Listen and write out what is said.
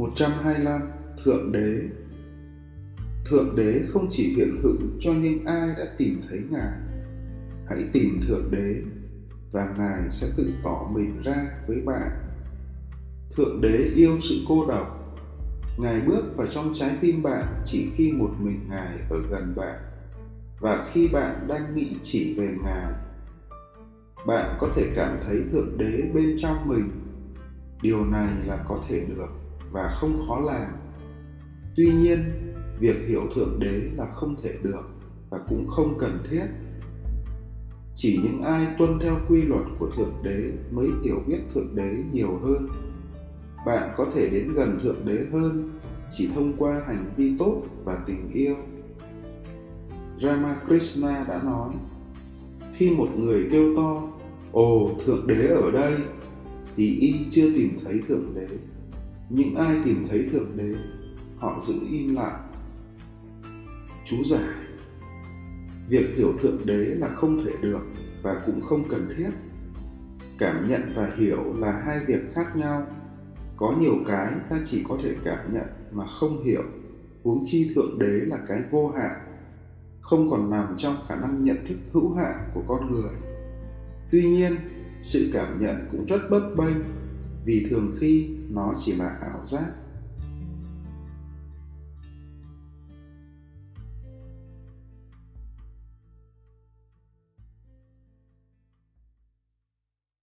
125 Thượng Đế Thượng Đế không chỉ hiện hữu cho những ai đã tìm thấy Ngài. Hãy tìm Thượng Đế và Ngài sẽ tự tỏ mình ra với bạn. Thượng Đế yêu sự cô độc. Ngài bước vào trong trái tim bạn chỉ khi một mình Ngài ở gần bạn và khi bạn đang nghĩ chỉ về Ngài. Bạn có thể cảm thấy Thượng Đế bên trong mình. Điều này là có thể được và không khó làm. Tuy nhiên, việc hiểu Thượng Đế là không thể được và cũng không cần thiết. Chỉ những ai tuân theo quy luật của Thượng Đế mới hiểu biết Thượng Đế nhiều hơn. Bạn có thể đến gần Thượng Đế hơn chỉ thông qua hành vi tốt và tình yêu. Ramakrishna đã nói, khi một người kêu to, Ồ, Thượng Đế ở đây, thì y chưa tìm thấy Thượng Đế. Những ai tìm thấy Thượng Đế, họ giữ im lặng. Chú giải Việc hiểu Thượng Đế là không thể được và cũng không cần thiết. Cảm nhận và hiểu là hai việc khác nhau. Có nhiều cái ta chỉ có thể cảm nhận mà không hiểu. Huống chi Thượng Đế là cái vô hạn, không còn nằm trong khả năng nhận thức hữu hạn của con người. Tuy nhiên, sự cảm nhận cũng rất bấp bênh vì thường khi nó chỉ là ảo giác